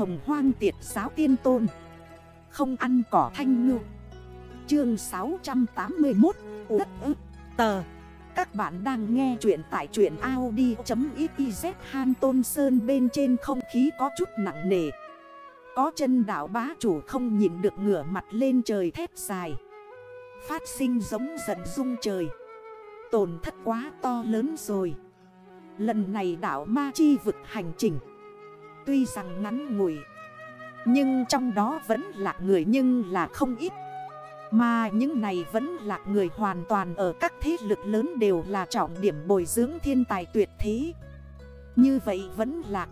hồng hoang tiệt giáo tiên tôn. Không ăn cỏ thanh ngư. Chương 681 Đất ức Tờ Các bạn đang nghe chuyện tại truyện Audi.xyz Han Tôn Sơn bên trên không khí có chút nặng nề. Có chân đảo bá chủ không nhìn được ngửa mặt lên trời thép dài. Phát sinh giống giận rung trời. Tổn thất quá to lớn rồi. Lần này đảo Ma Chi vực hành trình. Tuy rằng ngắn ngủi, Nhưng trong đó vẫn là người nhưng là không ít. Mà những này vẫn là người hoàn toàn ở các thế lực lớn đều là trọng điểm bồi dưỡng thiên tài tuyệt thế. Như vậy vẫn là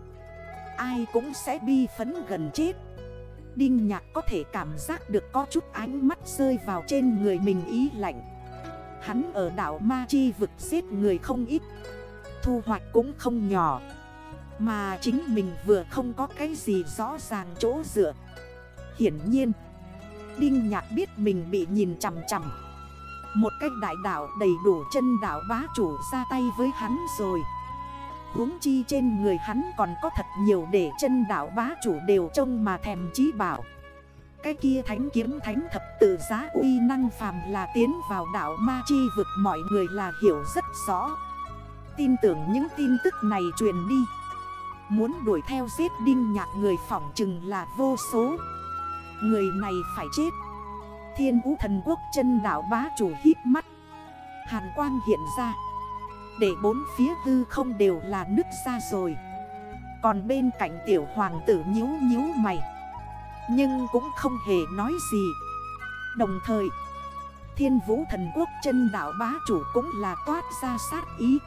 Ai cũng sẽ bi phấn gần chết. Đinh nhạc có thể cảm giác được có chút ánh mắt rơi vào trên người mình ý lạnh. Hắn ở đảo Ma Chi vực giết người không ít, Thu hoạch cũng không nhỏ. Mà chính mình vừa không có cái gì rõ ràng chỗ dựa. Hiển nhiên, Đinh Nhạc biết mình bị nhìn chằm chằm. Một cách đại đảo đầy đủ chân đảo bá chủ ra tay với hắn rồi. Huống chi trên người hắn còn có thật nhiều để chân đảo bá chủ đều trông mà thèm chí bảo. Cái kia thánh kiếm thánh thập tự giá uy năng phàm là tiến vào đảo ma chi vực mọi người là hiểu rất rõ. Tin tưởng những tin tức này truyền đi. Muốn đuổi theo giết đinh nhạc người phỏng chừng là vô số. Người này phải chết. Thiên vũ thần quốc chân đảo bá chủ hít mắt. Hàn quang hiện ra. Để bốn phía hư không đều là nứt ra rồi. Còn bên cạnh tiểu hoàng tử nhíu nhíu mày. Nhưng cũng không hề nói gì. Đồng thời, Thiên vũ thần quốc chân đảo bá chủ cũng là toát ra sát ý.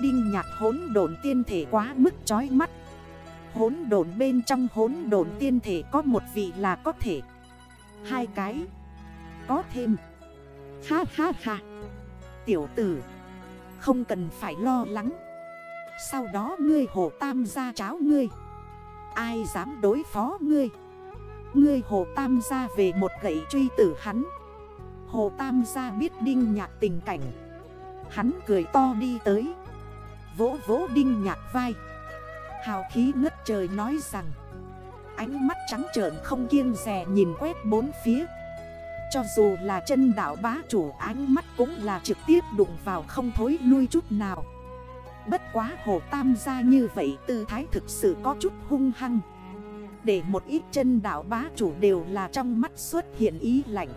Đinh nhạc hốn độn tiên thể quá mức chói mắt. Hốn độn bên trong hốn độn tiên thể có một vị là có thể. Hai cái. Có thêm. Ha ha ha. Tiểu tử. Không cần phải lo lắng. Sau đó ngươi hồ tam gia cháo ngươi. Ai dám đối phó ngươi? Ngươi hồ tam gia về một gậy truy tử hắn. Hồ tam gia biết đinh nhạc tình cảnh. Hắn cười to đi tới. Vỗ vỗ đinh nhạc vai. Hào khí ngất trời nói rằng, Ánh mắt trắng trợn không kiêng rè nhìn quét bốn phía. Cho dù là chân đảo bá chủ, ánh mắt cũng là trực tiếp đụng vào không thối lui chút nào. Bất quá hồ tam gia như vậy, tư thái thực sự có chút hung hăng. Để một ít chân đảo bá chủ đều là trong mắt xuất hiện ý lạnh.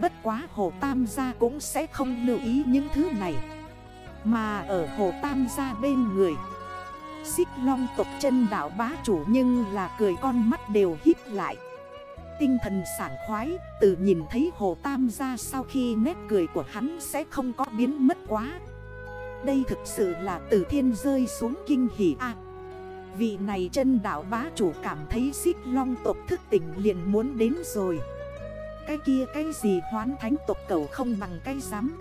Bất quá hồ tam gia cũng sẽ không lưu ý những thứ này mà ở hồ tam gia bên người. Xích long tộc chân đảo bá chủ nhưng là cười con mắt đều hít lại. Tinh thần sảng khoái Từ nhìn thấy hồ tam gia sau khi nét cười của hắn sẽ không có biến mất quá. Đây thực sự là từ thiên rơi xuống kinh hỉ a. Vị này chân đảo bá chủ cảm thấy xích long tộc thức tỉnh liền muốn đến rồi. Cái kia cái gì hoán thánh tộc cầu không bằng cái giám.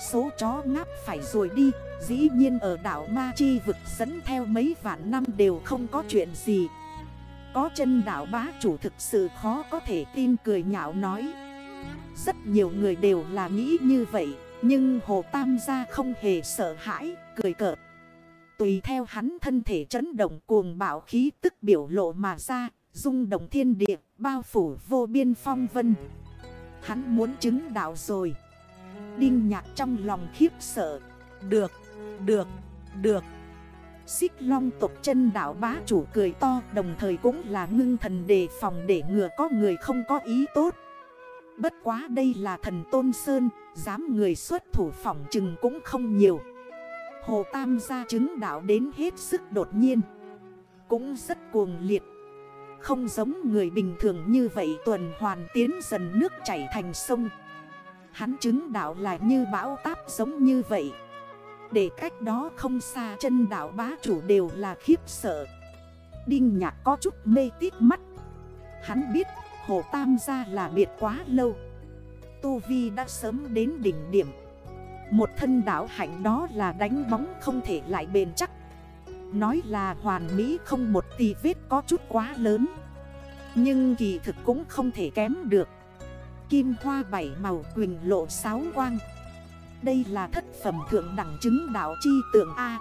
Số chó ngáp phải rồi đi Dĩ nhiên ở đảo Ma Chi vực dẫn theo mấy vạn năm đều không có chuyện gì. Có chân đảo bá chủ thực sự khó có thể tin cười nhạo nói. Rất nhiều người đều là nghĩ như vậy Nhưng Hồ Tam gia không hề sợ hãi, cười cợt. Tùy theo hắn thân thể chấn động cuồng bạo khí tức biểu lộ mà ra Dung động thiên địa, bao phủ vô biên phong vân. Hắn muốn chứng đạo rồi. Đinh nhạc trong lòng khiếp sợ. Được, được, được. Xích long tộc chân đảo bá chủ cười to Đồng thời cũng là ngưng thần đề phòng để ngừa có người không có ý tốt. Bất quá đây là thần Tôn Sơn Dám người xuất thủ phỏng chừng cũng không nhiều. Hồ Tam gia chứng đạo đến hết sức đột nhiên. Cũng rất cuồng liệt. Không giống người bình thường như vậy tuần hoàn tiến dần nước chảy thành sông. Hắn chứng đạo là như bão táp giống như vậy. Để cách đó không xa, chân đạo bá chủ đều là khiếp sợ. Đinh nhạc có chút mê tít mắt. Hắn biết, hồ tam gia là biệt quá lâu. Tu Vi đã sớm đến đỉnh điểm. Một thân đảo hạnh đó là đánh bóng không thể lại bền chắc. Nói là hoàn mỹ không một tì vết có chút quá lớn. Nhưng kỳ thực cũng không thể kém được. Kim hoa bảy màu quỳnh lộ sáu quang. Đây là thất phẩm thượng đẳng chứng đạo chi tượng A.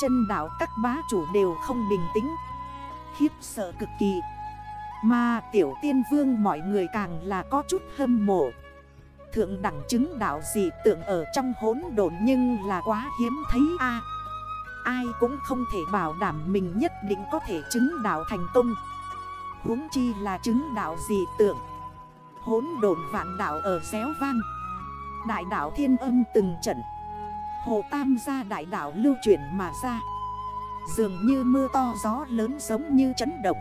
Chân đảo các bá chủ đều không bình tĩnh. Khiếp sợ cực kỳ. Mà tiểu tiên vương mọi người càng là có chút hâm mộ. Thượng đẳng chứng đạo gì tượng ở trong hốn đồn nhưng là quá hiếm thấy a. Ai cũng không thể bảo đảm mình nhất định có thể chứng đạo thành công. Huống chi là chứng đạo gì tượng. Hốn đồn vạn đảo ở xéo vang. Đại đảo thiên âm từng trận. Hồ Tam gia đại đảo lưu chuyển mà ra. Dường như mưa to gió lớn giống như chấn động.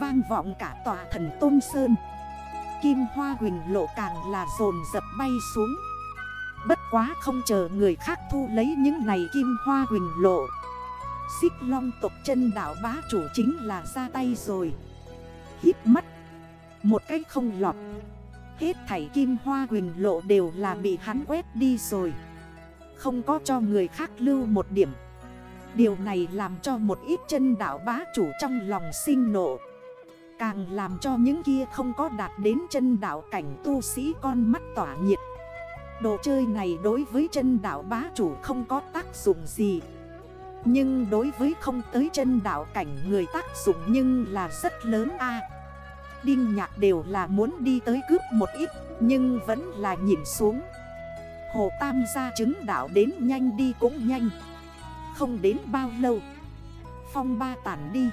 Vang vọng cả tòa thần Tôn Sơn. Kim hoa huỳnh lộ càng là dồn dập bay xuống. Bất quá không chờ người khác thu lấy những này kim hoa huỳnh lộ. Xích long tộc chân đảo bá chủ chính là ra tay rồi. Hít mắt một cách không lọt. Hết thảy kim hoa huỳnh lộ đều là bị hắn quét đi rồi. Không có cho người khác lưu một điểm. Điều này làm cho một ít chân đảo bá chủ trong lòng sinh nộ. Càng làm cho những kia không có đạt đến chân đảo cảnh tu sĩ con mắt tỏa nhiệt. Đồ chơi này đối với chân đảo bá chủ không có tác dụng gì. Nhưng đối với không tới chân đảo cảnh người tác dụng nhưng là rất lớn a. Đinh nhạc đều là muốn đi tới cướp một ít, Nhưng vẫn là nhìn xuống. Hồ Tam gia chứng đảo đến nhanh đi cũng nhanh. Không đến bao lâu, Phong ba tản đi.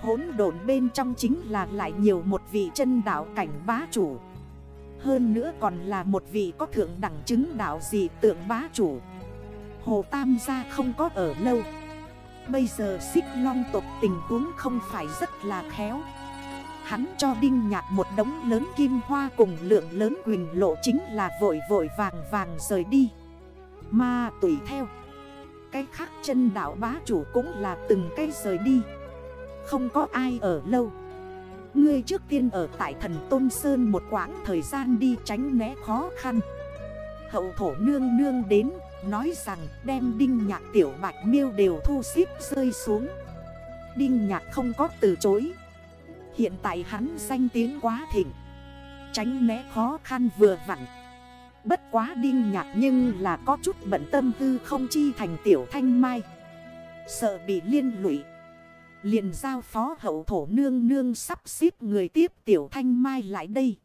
Hốn đồn bên trong chính là lại nhiều một vị chân đảo cảnh bá chủ. Hơn nữa còn là một vị có thượng đẳng chứng đảo gì tượng bá chủ. Hồ Tam gia không có ở lâu. Bây giờ xích long tộc tình huống không phải rất là khéo. Hắn cho Đinh Nhạc một đống lớn kim hoa cùng lượng lớn quỳnh lộ chính là vội vội vàng vàng rời đi. Mà tùy theo, Cái khác chân đảo bá chủ cũng là từng cây rời đi. Không có ai ở lâu. Ngươi trước tiên ở tại thần Tôn Sơn một quãng thời gian đi tránh né khó khăn. Hậu thổ nương nương đến, Nói rằng đem đinh nhạc tiểu bạch miêu đều thu xếp rơi xuống. Đinh nhạc không có từ chối. Hiện tại hắn danh tiếng quá thịnh. Tránh né khó khăn vừa vặn. Bất quá đinh nhạc nhưng là có chút bận tâm tư không chi thành tiểu thanh mai. Sợ bị liên lụy. Liền giao phó hậu thổ nương nương sắp xếp người tiếp tiểu thanh mai lại đây.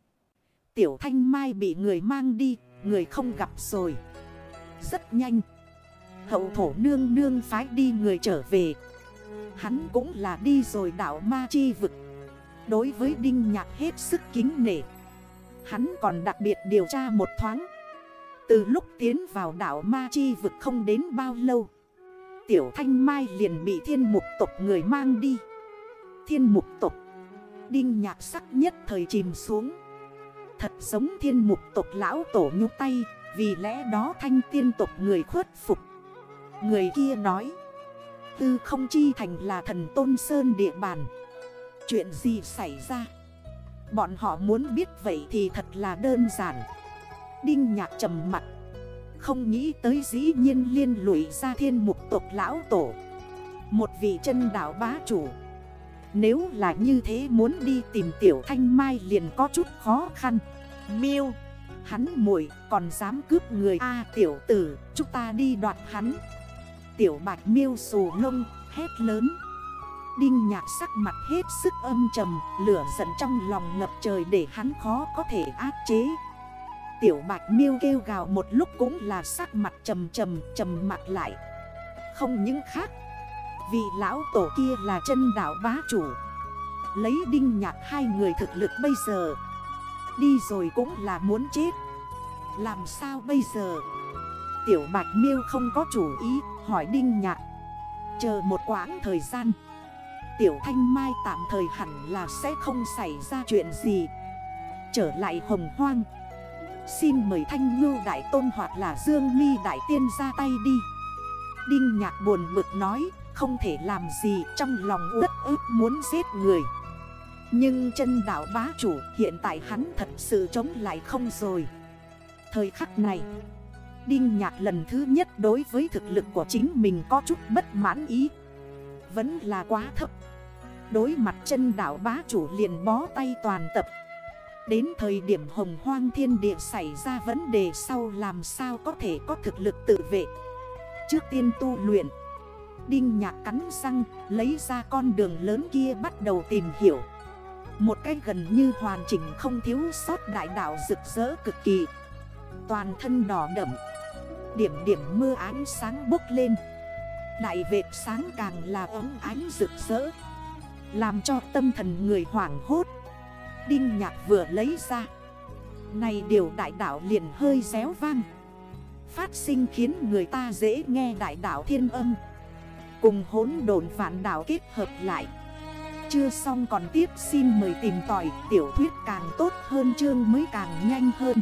Tiểu thanh mai bị người mang đi, Người không gặp rồi. Rất nhanh. Hậu thổ nương nương phái đi người trở về. Hắn cũng là đi rồi đảo ma chi vực. Đối với Đinh Nhạc hết sức kính nể. Hắn còn đặc biệt điều tra một thoáng. Từ lúc tiến vào đảo Ma Chi vực không đến bao lâu, Tiểu Thanh Mai liền bị thiên mục tộc người mang đi. Thiên mục tộc. Đinh nhạc sắc nhất thời chìm xuống. Thật giống thiên mục tộc lão tổ nhúc tay, Vì lẽ đó thanh tiên tộc người khuất phục. Người kia nói, Tư không chi thành là thần tôn sơn địa bàn Chuyện gì xảy ra? Bọn họ muốn biết vậy thì thật là đơn giản. Đinh nhạc trầm mặt. Không nghĩ tới dĩ nhiên liên lụy ra thiên mục tộc lão tổ. Một vị chân đảo bá chủ. Nếu là như thế muốn đi tìm tiểu thanh mai liền có chút khó khăn. Miêu, Hắn muội còn dám cướp người A tiểu tử, Chúng ta đi đoạt hắn. Tiểu bạch miêu sù lông, hét lớn. Đinh nhạc sắc mặt hết sức âm trầm, Lửa giận trong lòng ngập trời để hắn khó có thể áp chế. Tiểu bạch miêu kêu gào một lúc cũng là sắc mặt trầm trầm trầm mặt lại. Không những khác, Vị lão tổ kia là chân đảo bá chủ. Lấy đinh nhạc hai người thực lực bây giờ, Đi rồi cũng là muốn chết. Làm sao bây giờ? Tiểu bạch miêu không có chủ ý, hỏi đinh nhạc. Chờ một quãng thời gian Tiểu Thanh Mai tạm thời hẳn là sẽ không xảy ra chuyện gì. Trở lại hồng hoang. Xin mời Thanh Ngưu Đại Tôn hoặc là Dương mi Đại Tiên ra tay đi. Đinh Nhạc buồn bực nói, Không thể làm gì, trong lòng đất ức muốn giết người. Nhưng chân đảo bá chủ hiện tại hắn thật sự chống lại không rồi. Thời khắc này, Đinh Nhạc lần thứ nhất đối với thực lực của chính mình có chút bất mãn ý. Vẫn là quá thấp. Đối mặt chân đảo bá chủ liền bó tay toàn tập. Đến thời điểm hồng hoang thiên địa xảy ra vấn đề sau làm sao có thể có thực lực tự vệ? Trước tiên tu luyện, Đinh nhạc cắn răng, Lấy ra con đường lớn kia bắt đầu tìm hiểu. Một cái gần như hoàn chỉnh không thiếu sót đại đảo rực rỡ cực kỳ. Toàn thân đỏ đậm, Điểm điểm mưa ánh sáng bốc lên. Đại vệt sáng càng là ấm ánh rực rỡ. Làm cho tâm thần người hoảng hốt. Đinh nhạc vừa lấy ra. Này điều đại đảo liền hơi réo vang. Phát sinh khiến người ta dễ nghe đại đảo thiên âm. Cùng hốn đồn phản đảo kết hợp lại. Chưa xong còn tiếp xin mời tìm tỏi tiểu thuyết càng tốt hơn chương mới càng nhanh hơn.